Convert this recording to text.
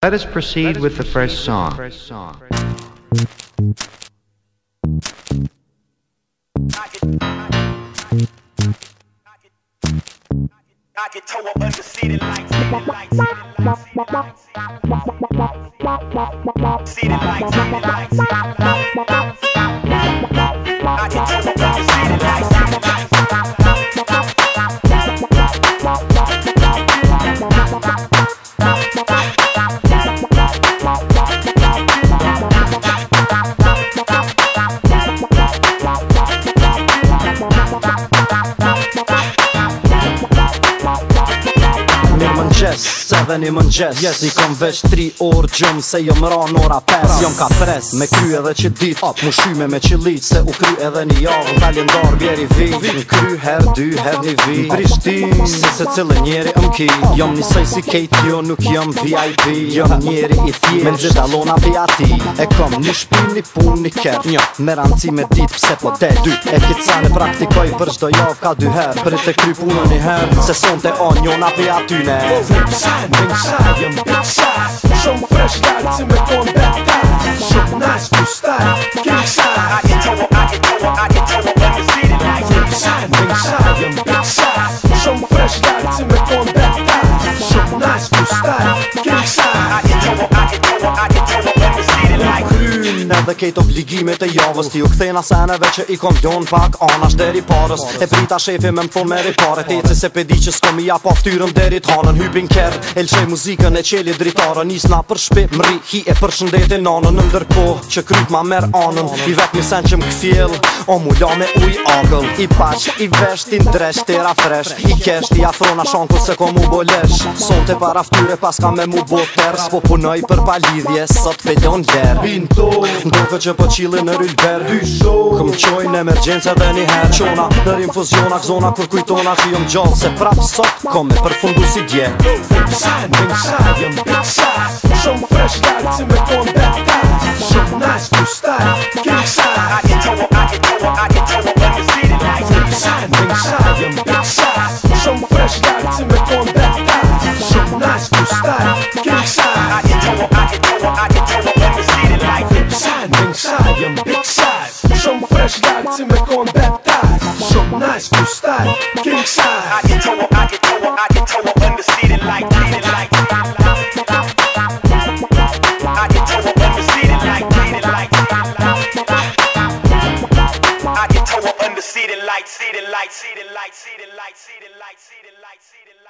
Let us proceed with The first song. mëngjes Seven i mëngjes Jes i kom veç 3 orë gjëm Se jom rran ora 5 Jom ka pres Me kry edhe që dit Op më shyme me që lit Se u kry edhe një javë Në kalendar bjeri vi Në kry her dy her një vi Në prishtin Se se cilë njeri më ki Jom një sej si kejt jo nuk jom VIP Jom njeri i thjesht Me nxit alona bja ti E kom një shpi një pun një ker Një me ranci me dit pse po te Dy e kitë në praktikoj për shdo javë ka dy her Për e te kry punë një her Se son të anjona bja ty ne zanim big psa Są fresh dalcy, my combat Są nas tu stać, kiesa dhe kejt obligimet e javës Ti u këthejna seneve që i kom djonë pak anash deri parës E prita shefi me më thonë meri pare Te cës e pedi që s'komi ja pa ftyrëm deri t'hanën Hypin kërë, el muzikën e qeli dritarë Nisna na për shpi mri, hi e për shëndetin anën Në ndërko po që kryt ma mer anën I vetë një sen që më këfjell O mu la me uj akëll I pash, i vesht, i ndresht, tera fresh I kesht, i athrona shanko se kom u bolesh Sonte para ftyre pas ka me mu bo pers Po punoj për palidhje, sot fejton ljer Bin Dukë që po qili në rylber Dy shumë Këm qoj në emergjensa dhe një herë Qona në rinfuziona Këzona kur kujtona që jom gjallë Se prap sot kom me si dje Big sign, big sign, Shumë fresh style, që me kon bad time Shumë nice, new style, king I can tell I can tell I can tell it Like a city like Big sign, big sign, Shumë fresh style, që me kon bad Shumë nice, new style, nice, style, king size I get to I get to I get to Undefeated like, defeated light I light. told, undefeated like, defeated like I get told, undefeated like, seated light seated like, seated seated seated seated